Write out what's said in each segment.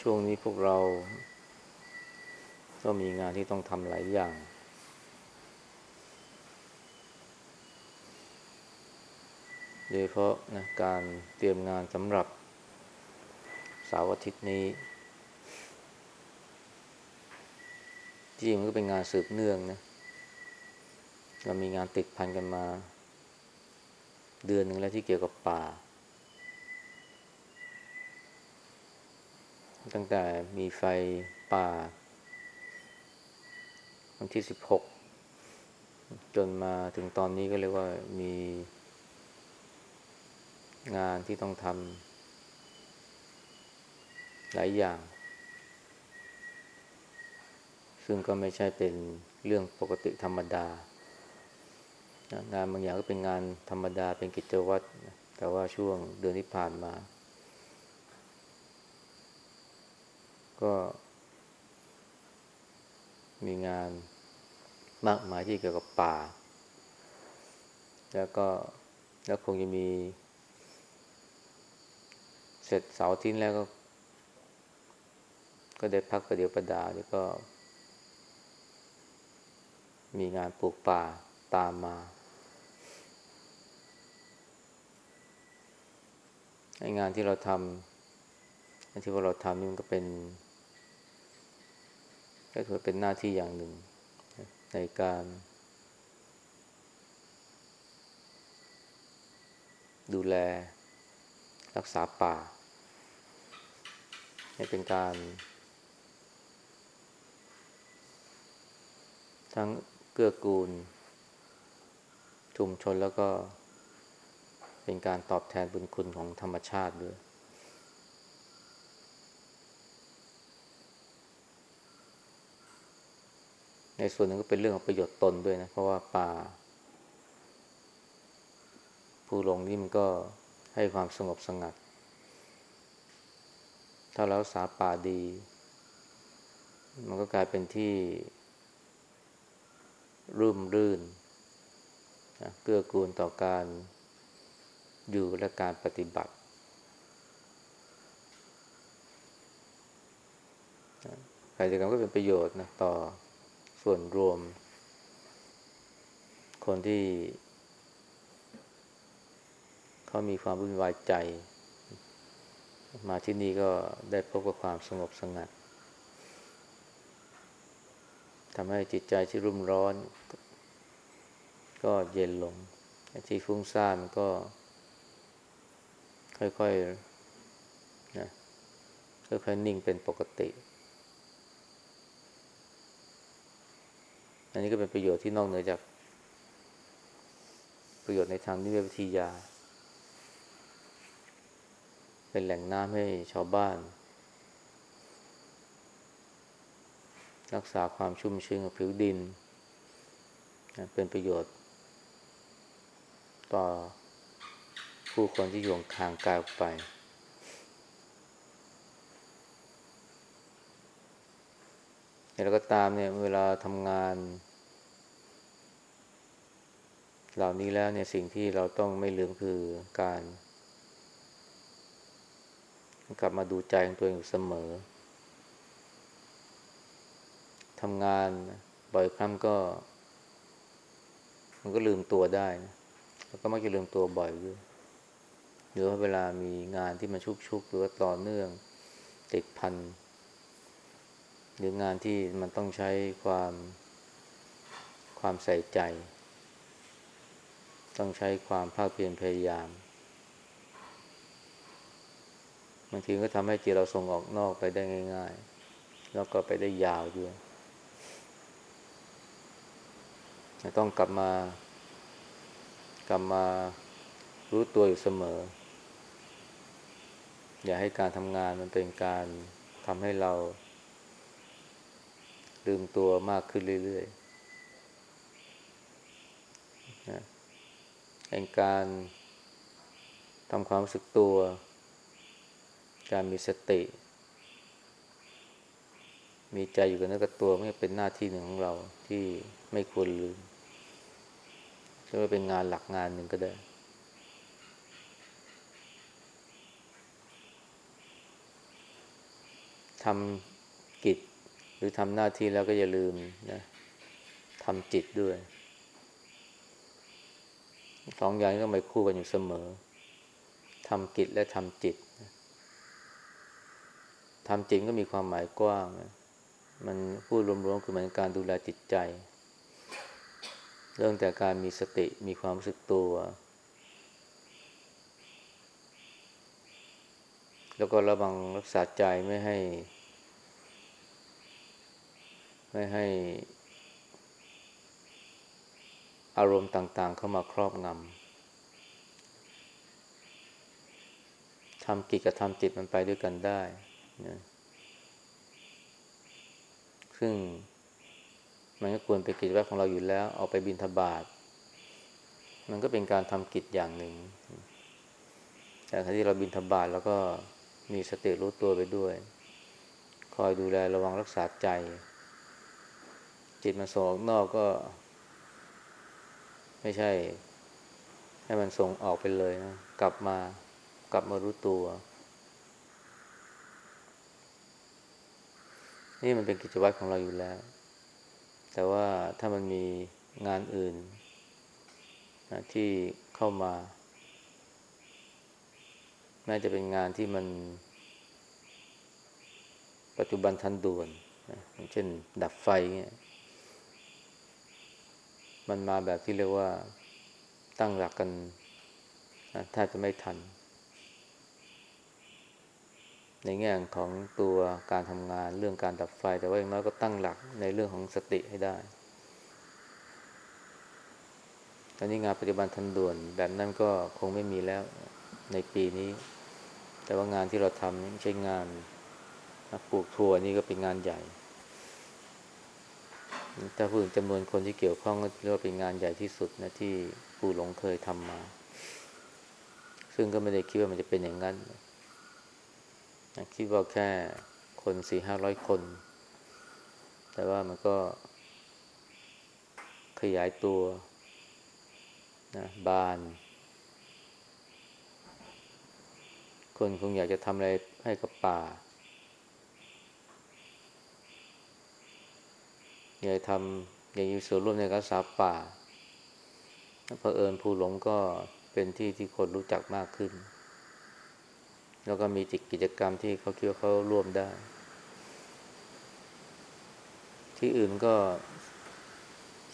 ช่วงนี้พวกเรา ก็มีงานที่ต้องทำหลายอย่าง โดยเฉพาะนะการเตรียมงานสำหรับเสาร์อาทิตย์นี้จริงมันก็เป็นงานสืบเนื่องนะ เรามีงานติดพันกันมา เดือนหนึ่งแล้วที่เกี่ยวกับป่า ตั้งแต่มีไฟป่า วันที่สิบหกจนมาถึงตอนนี้ก็เรียกว่ามีงานที่ต้องทำหลายอย่าง ซึ่งก็ไม่ใช่เป็นเรื่องปกติธรรมดา งานบางอย่างก็เป็นงานธรรมดาเป็นกิจวัตรแต่ว่าช่วงเดือนที่ผ่านมา ก็ มีงานมากมายที่เกี่ยวกับป่า แล้วก็แล้วคงจะมี เสร็จเสาร์ทิ้นแล้วก็ ก็ได้พักประเดี๋ยวประดาแล้วก็ มีงานปลูกป่าตามมาไองานที่เราทำที่ว่าเราทำนี่มันก็เป็น ก็ถือเป็นหน้าที่อย่างหนึ่ง ในการ ดูแลรักษาป่า ให้เป็นการ ทั้งเกื้อกูล ชุมชนแล้วก็เป็นการตอบแทนบุญคุณของธรรมชาติด้วย ในส่วนหนึ่งก็เป็นเรื่องของประโยชน์ตนด้วยนะ เพราะว่าป่าผู้ลงนี่มันก็ให้ความสงบสงัด ถ้าเรารักษาป่าดี มันก็กลายเป็นที่ร่มรื่นเกื้อกูลต่อการอยู่และการปฏิบัติ ใครจะกรรมก็เป็นประโยชน์นะต่อ ส่วนรวม คนที่ เขามีความวุ่นวายใจ มาที่นี่ก็ได้พบกับความสงบสงัดทำให้จิตใจที่รุ่มร้อน ก็เย็นลงที่ฟุ้งซ่านก็ ค่อยๆนะค่อยๆนิ่งเป็นปกติ อันนี้ก็เป็นประโยชน์ที่นอกเหนือจาก ประโยชน์ในทางนิเวศวิทยา เป็นแหล่งน้ำให้ชาวบ้าน รักษาความชุ่มชื้นของผิวดิน เป็นประโยชน์ ต่อผู้คนที่อยู่ห่างกายออกไป แล้วก็ตามเนี่ย เวลาทำงาน เหล่านี้แล้วเนี่ยสิ่งที่เราต้องไม่ลืมคือการ กลับมาดูใจของตัวเองอยู่เสมอทำงานบ่อยครั้งก็ มันก็ลืมตัวได้นะแล้วก็มักจะลืมตัวบ่อยด้วยหรือว่าเวลามีงานที่มันชุกๆหรือว่าต่อเนื่อง ติดพัน หรืองานที่มันต้องใช้ความความใส่ใจ ต้องใช้ความภาคเพียรพยายามบางทีก็ทำให้จิตเราส่งออกนอกไปได้ง่าย ๆ แล้วก็ไปได้ยาวด้วยต้องกลับมา กลับมารู้ตัวอยู่เสมอ อย่าให้การทำงานมันเป็นการทำให้เรา ลืมตัวมากขึ้นเรื่อยๆนะการทำความรู้สึกตัว การมีสติ มีใจอยู่กับเนื้อกับตัวไม่เป็นหน้าที่หนึ่งของเราที่ไม่ควรลืมจะว่าเป็นงานหลักงานหนึ่งก็ได้ทำกิจ รือทำหน้าที่แล้วก็อย่าลืมนะทำจิตด้วยสองอย่างต้องไปคู่กันอยู่เสมอทำกิจและทำจิตทำจิตก็มีความหมายกว้างนะมันพูดรวมๆคือเหมือนการดูแลจิตใจ เรื่องแต่การมีสติมีความรู้สึกตัว แล้วก็ระวังรักษาใจไม่ให้ ไม่ให้ อารมณ์ต่างๆ เข้ามาครอบงำทำกิจกับทำจิตมันไปด้วยกันได้นะซึ่งมันก็ควรเป็นกิจวัตรของเราอยู่แล้ว เอาไปบินทบาทมันก็เป็นการทำกิจอย่างหนึ่ง แต่ขณะที่เราบินทบาทแล้วก็มีสติรู้ตัวไปด้วย คอยดูแลระวังรักษาใจ จิตมันส่งออกนอกก็ ไม่ใช่ ให้มันส่งออกไปเลยนะกลับมากลับมารู้ตัว นี่มันเป็นกิจวัตรของเราอยู่แล้ว แต่ว่าถ้ามันมีงานอื่นนะที่เข้ามาแม้จะเป็นงานที่มัน ปัจจุบันทันด่วนนะเช่นดับไฟเงี้ย มันมาแบบที่เรียกว่าตั้งหลักกันนะถ้าจะไม่ทัน ในแง่ของตัวการทำงานเรื่องการดับไฟ แต่ว่าอย่างน้อยก็ตั้งหลักในเรื่องของสติให้ได้ตอนนี้งานปฏิบัติทันด่วนแบบนั้นก็คงไม่มีแล้วในปีนี้ แต่ว่างานที่เราทำไม่ใช่งานปลูกทัวนี่ก็เป็นงานใหญ่ ถ้าพูดถึงจำนวนคนที่เกี่ยวข้องก็เรียกว่าเป็นงานใหญ่ที่สุดนะที่ปู่หลงเคยทำมา ซึ่งก็ไม่ได้คิดว่ามันจะเป็นอย่างนั้นคิดว่าแค่คนสี่ห้าร้อยคน แต่ว่ามันก็ขยายตัวนะบาน คนคงอยากจะทำอะไรให้กับป่า อยากทำอยากมีส่วนร่วมในการรักษาป่าเพอเอิญภูหลงก็เป็นที่ที่คนรู้จักมากขึ้น แล้วก็มีจิตกิจกรรมที่เขาคิดว่าเขาร่วมได้ ที่อื่นก็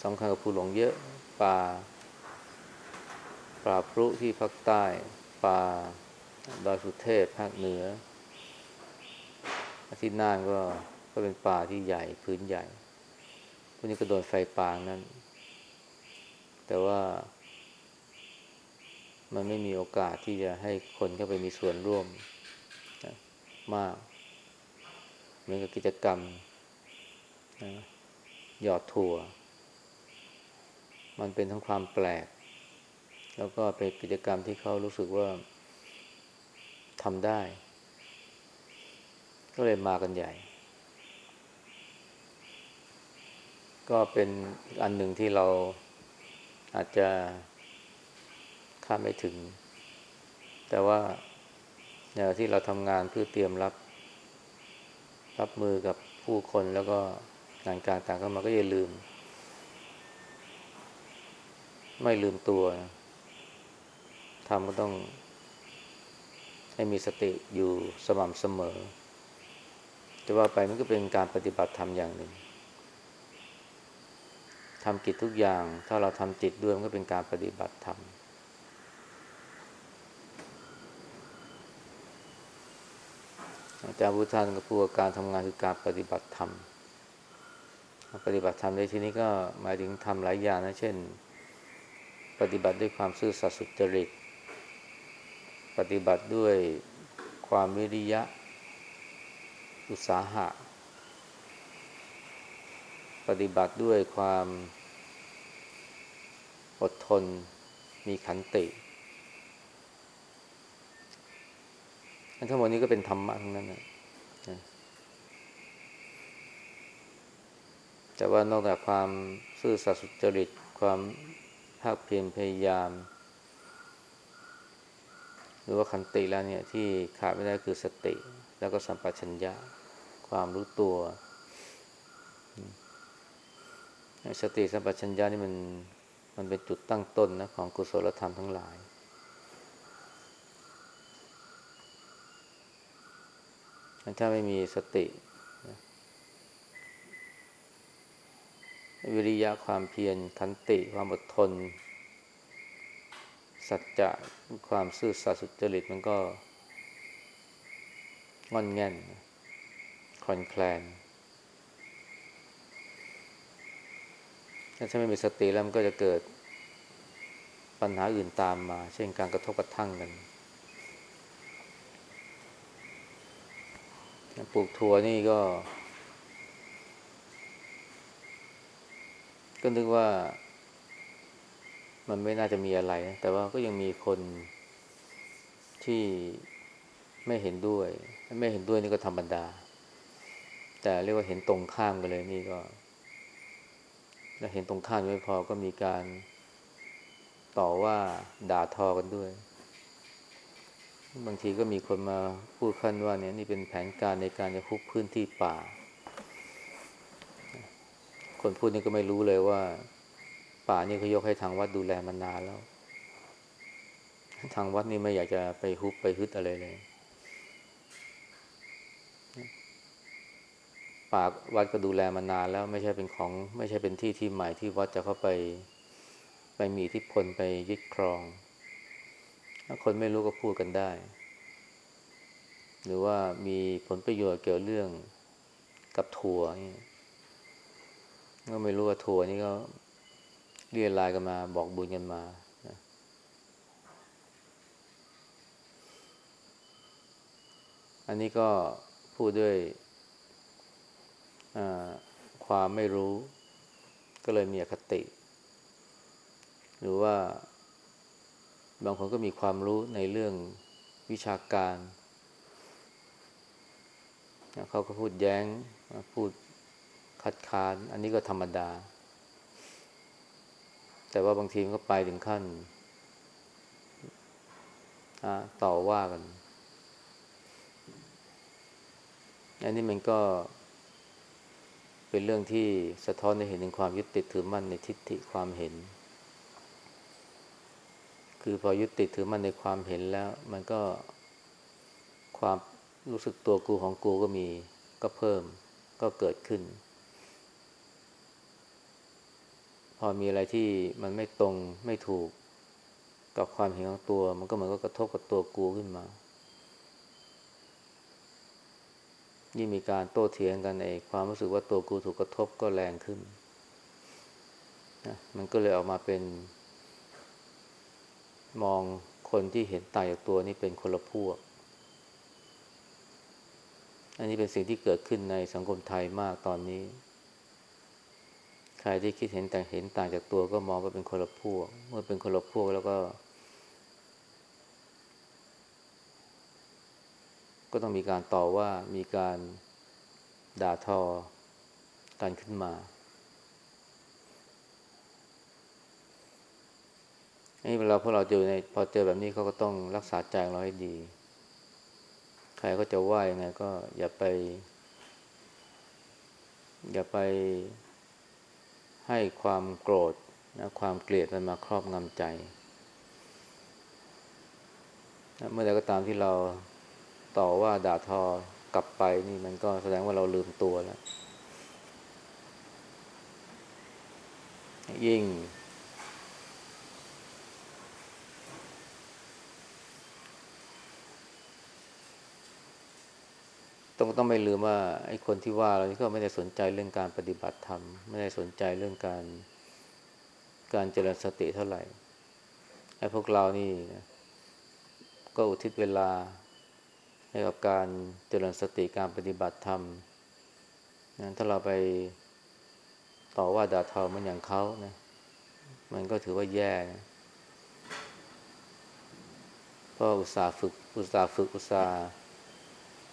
สำคัญกับภูหลงเยอะป่าป่าพรุที่ภาคใต้ป่าดอยสุเทพภาคเหนือที่น่านก็ก็เป็นป่าที่ใหญ่พื้นใหญ่ พวกนี้ก็โดนไฟป่านั้น แต่ว่ามันไม่มีโอกาสที่จะให้คนเข้าไปมีส่วนร่วมมาก เหมือนกับกิจกรรมหยอดถั่ว มันเป็นทั้งความแปลก แล้วก็เป็นกิจกรรมที่เขารู้สึกว่าทำได้ ก็เลยมากันใหญ่ ก็เป็นอันหนึ่งที่เราอาจจะคาดไม่ถึง แต่ว่าที่เราทำงานเพื่อเตรียมรับ รับมือกับผู้คนแล้วก็งานการต่างเข้ามาก็อย่าลืม ไม่ลืมตัวทำก็ต้อง ให้มีสติอยู่สม่ำเสมอ จะว่าไปมันก็เป็นการปฏิบัติธรรมอย่างหนึ่ง ทำกิจทุกอย่าง ถ้าเราทำจิตด้วยมันก็เป็นการปฏิบัติธรรมอาจารย์พุทธานก็พูดว่าการทำงานคือการปฏิบัติธรรม ปฏิบัติธรรมในที่นี้ก็หมายถึงทำหลายอย่างนะ เช่น ปฏิบัติด้วยความซื่อสัตย์สุจริต ปฏิบัติด้วยความวิริยะ อุตสาหะ ปฏิบัติด้วยความ อดทน มีขันติทั้งหมดนี้ก็เป็นธรรมะทั้งนั้นนะแต่ว่านอกจากความซื่อสัตย์สุจริต ความภาคเพียรพยายาม หรือว่าขันติแล้วเนี่ยที่ขาดไม่ได้คือสติ แล้วก็สัมปชัญญะ ความรู้ตัว สติสัมปชัญญะนี่มัน มันเป็นจุดตั้งต้นนะของกุศลธรรมทั้งหลาย ถ้าไม่มีสติ วิริยะความเพียรขันติ ความอดทน สัจจะความซื่อสัตย์สุจริตมันก็งอนแง่นคลอนแคลน ถ้าไม่มีสติแล้วมันก็จะเกิดปัญหาอื่นตามมา เช่นการกระทบกระทั่งกันปลูกถั่วนี่ก็ ก็นึกว่า มันไม่น่าจะมีอะไร แต่ว่าก็ยังมีคนที่ไม่เห็นด้วย ไม่เห็นด้วยนี่ก็ธรรมดา แต่เรียกว่าเห็นตรงข้ามกันเลยนี่ก็ แล้วเห็นตรงข้ามไม่พอก็มีการต่อว่าด่าทอกันด้วย บางทีก็มีคนมาพูดขั้นว่าเนี่ยนี่เป็นแผนการในการจะคุกพื้นที่ป่า คนพูดนี่ก็ไม่รู้เลยว่า ป่านี่เขายกให้ทางวัดดูแลมานานแล้ว ทางวัดนี่ไม่อยากจะไปฮุบไปฮึดอะไรเลย ป่าวัดก็ดูแลมานานแล้วไม่ใช่เป็นของไม่ใช่เป็นที่ที่ใหม่ที่วัดจะเข้าไปไปมีอิทธิพลไปยึดครองถ้าคนไม่รู้ก็พูดกันได้ หรือว่ามีผลประโยชน์เกี่ยวเรื่องกับทัวร์นี่ก็ไม่รู้ว่าทัวร์นี่ก็เรียลายกันมาบอกบุญกันมาอันนี้ก็พูดด้วย ความไม่รู้ ก็เลยมีอคติ หรือว่า บางคนก็มีความรู้ในเรื่องวิชาการ เขาก็พูดแย้ง พูดคัดค้าน อันนี้ก็ธรรมดา แต่ว่าบางทีมันก็ไปถึงขั้นต่อว่ากัน อันนี้มันก็ เป็นเรื่องที่สะท้อนให้เห็นถึงความยึดติดถือมั่นในทิฏฐิความเห็น คือพอยึดติดถือมั่นในความเห็นแล้ว มันก็ความรู้สึกตัวกูของกูก็มีก็เพิ่มก็เกิดขึ้น พอมีอะไรที่มันไม่ตรงไม่ถูกกับความเห็นของตัว มันก็เหมือนก็กระทบกับตัวกูขึ้นมา ยิ่งมีการโต้เถียงกันเองความรู้สึกว่าตัวกูถูกกระทบก็แรงขึ้นนะมันก็เลยออกมาเป็น มองคนที่เห็นตายจากตัวนี้เป็นคนละพวก อันนี้เป็นสิ่งที่เกิดขึ้นในสังคมไทยมากตอนนี้ ใครที่คิดเห็นแต่เห็นต่างจากตัวก็มองว่าเป็นคนละพวก เมื่อเป็นคนละพวกแล้วก็ ก็ต้องมีการต่อว่ามีการด่าทอกันขึ้นมาอันนี้เวลาพวกเราเจอในพอเจอแบบนี้เขาก็ต้องรักษาใจเราให้ดี ใครก็จะว่ายังไงก็อย่าไป อย่าไปให้ความโกรธนะความเกลียดมันมาครอบงำใจ เมื่อใดก็ตามที่เรา ต่อว่าด่าทอกลับไปนี่มันก็แสดงว่าเราลืมตัวแล้ว ยิ่ง ต้องต้องไม่ลืมว่าไอ้คนที่ว่าเราก็ไม่ได้สนใจเรื่องการปฏิบัติธรรม ไม่ได้สนใจเรื่องการการเจริญสติเท่าไหร่ไอ้พวกเรานี่ ก็อุทิศเวลา ให้กับการเจริญสติการปฏิบัติธรรมนะถ้าเราไปต่อว่าด่าทอมันอย่างเขานะมันก็ถือว่าแย่นะเพราะอุตสาห์ฝึก อุตสาห์ฝึกอุตสาห์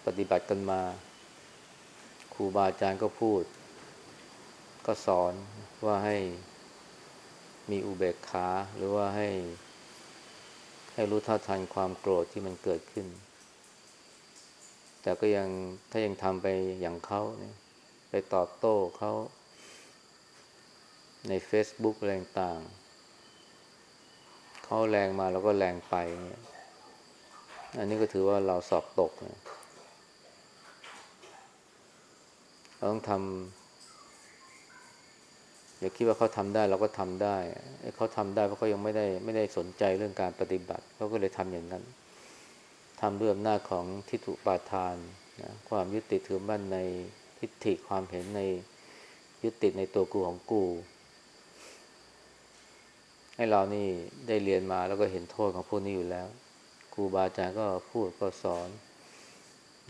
ปฏิบัติกันมาครูบาอาจารย์ก็พูด ก็สอนว่าให้มีอุเบกขาหรือว่าให้ ให้รู้ท่าทันความโกรธที่มันเกิดขึ้น แต่ก็ยังถ้ายังทำไปอย่างเขาเนี่ยไปตอบโต้เขาใน Facebook อะไรต่างเขาแรงมาเราก็แรงไปเนี่ยอันนี้ก็ถือว่าเราสอบตกนะเราต้องทำอย่าคิดว่าเขาทำได้เราก็ทำได้เขาทำได้เพราะเขายังไม่ได้ไม่ได้สนใจเรื่องการปฏิบัติเขาก็เลยทำอย่างนั้น ทำด้วยอำนาจของทิฏฐุปาทานนะความยึดติดถือมั่นในทิฏฐิความเห็นในยึดติดในตัวกูของกู ให้เรานี่ได้เรียนมาแล้วก็เห็นโทษของพวกนี้อยู่แล้วครูบาอาจารย์ก็พูดก็สอน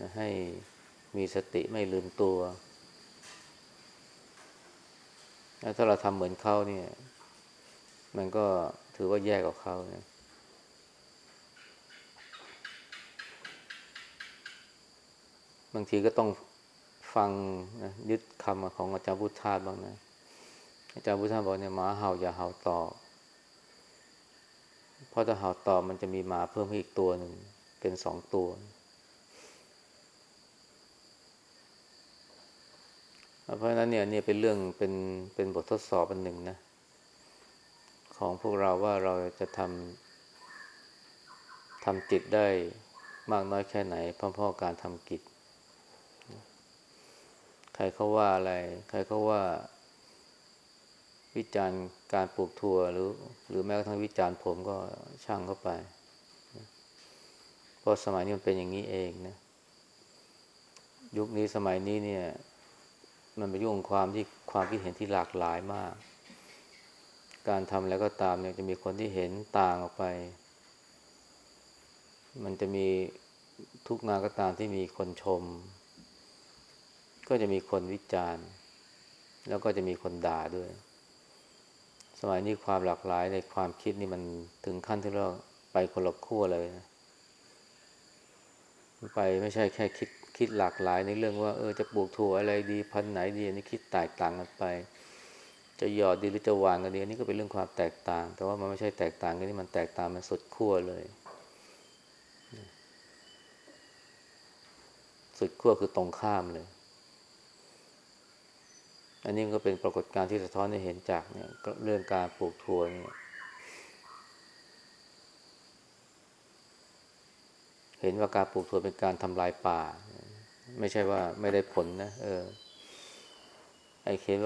นะให้มีสติไม่ลืมตัว ถ้าเราทำเหมือนเขาเนี่ย มันก็ถือว่าแย่กว่าเขาเนี่ย บางทีก็ต้องฟังนะยึดคำของอาจารย์พุทธาบ้างนะ อาจารย์พุทธาบอกเนี่ยหมาเห่าอย่าเห่าต่อ เพราะถ้าเห่าต่อมันจะมีหมาเพิ่มอีกตัวหนึ่งเป็นสองตัว เพราะฉะนั้นเนี่ยเนี่ยเป็นเรื่องเป็นเป็นบททดสอบอันหนึ่งนะ ของพวกเราว่าเราจะทำทำจิตได้มากน้อยแค่ไหนพร้อมๆการทำกิจ ใครเขาว่าอะไร ใครเขาว่า วิจารณ์การปลูกถั่วหรือ หรือแม้กระทั่งวิจารณ์ผมก็ช่างเข้าไป เพราะสมัยนี้มันเป็นอย่างนี้เองนะ ยุคนี้สมัยนี้เนี่ย มันเป็นยุคของความที่ความคิดเห็นที่หลากหลายมาก การทำอะไรก็ตามเนี่ยจะมีคนที่เห็นต่างออกไป มันจะมีทุกงานก็ตามที่มีคนชม ก็จะมีคนวิจารณ์ แล้วก็จะมีคนด่าด้วย สมัยนี้ความหลากหลายในความคิดนี่มันถึงขั้นที่เราไปคนละขั้วเลยนะไปไม่ใช่แค่คิดคิดหลากหลายในเรื่องว่าเออจะปลูกถั่วอะไรดีพันไหนดีอันนี้คิดแตกต่างกันไป จะหยอดดีหรือจะหวานกันดีอันนี้ก็เป็นเรื่องความแตกต่าง แต่ว่ามันไม่ใช่แตกต่างกันนี่มันแตกต่างมันสุดขั้วเลย สุดขั้วคือตรงข้ามเลย อันนี้ก็เป็นปรากฏการณ์ที่สะท้อนให้เห็นจากเนี่ยเรื่องการปลูกถั่วเนี่ยเห็นว่าการปลูกถั่วเป็นการทำลายป่า ไม่ใช่ว่าไม่ได้ผลนะเออไอเห็นว่า